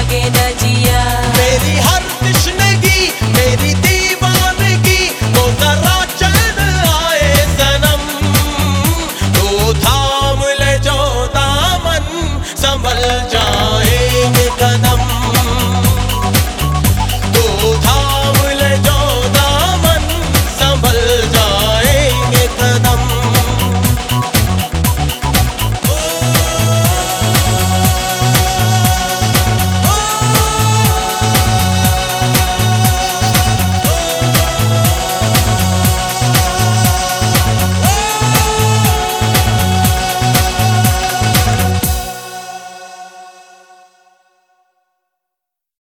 लागे न जिया। मेरी हर तश्नगी मेरी दीवानगी वो जरा चल आए सनम। तो थाम ले जो दामन, संभल जाए कदम।